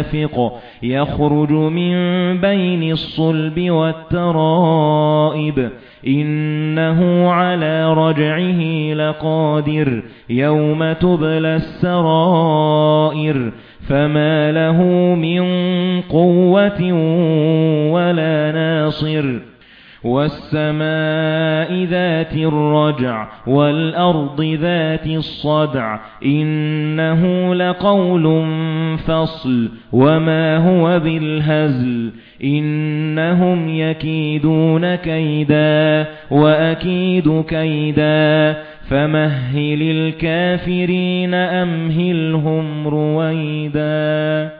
مَّاءٍ دَافِقٍ يَخْرُجُ مِن بَيْنِ الصُّلْبِ وَالتَّرَائِبِ. إِنَّهُ عَلَى رَجْعِهِ لَقَادِرٌ يَوْمَ تُبْلَى السَّرَائِرُ. فَمَا لَهُ مِن قُوَّةٍ وَلَا نَاصِرٍ. وَالسَّمَاءِ ذَاتِ الرَّجْعِ وَالْأَرْضِ ذَاتِ الصَّدْعِ إِنَّهُ لَقَوْلٌ فَصْلٌ وَمَا هُوَ بِالْهَزْلِ إِنَّهُمْ يَكِيدُونَ كَيْدًا وَأَكِيدُ كَيْدًا فَمَهِّلِ الْكَافِرِينَ أَمْهِلْهُمْ رُوَيْدًا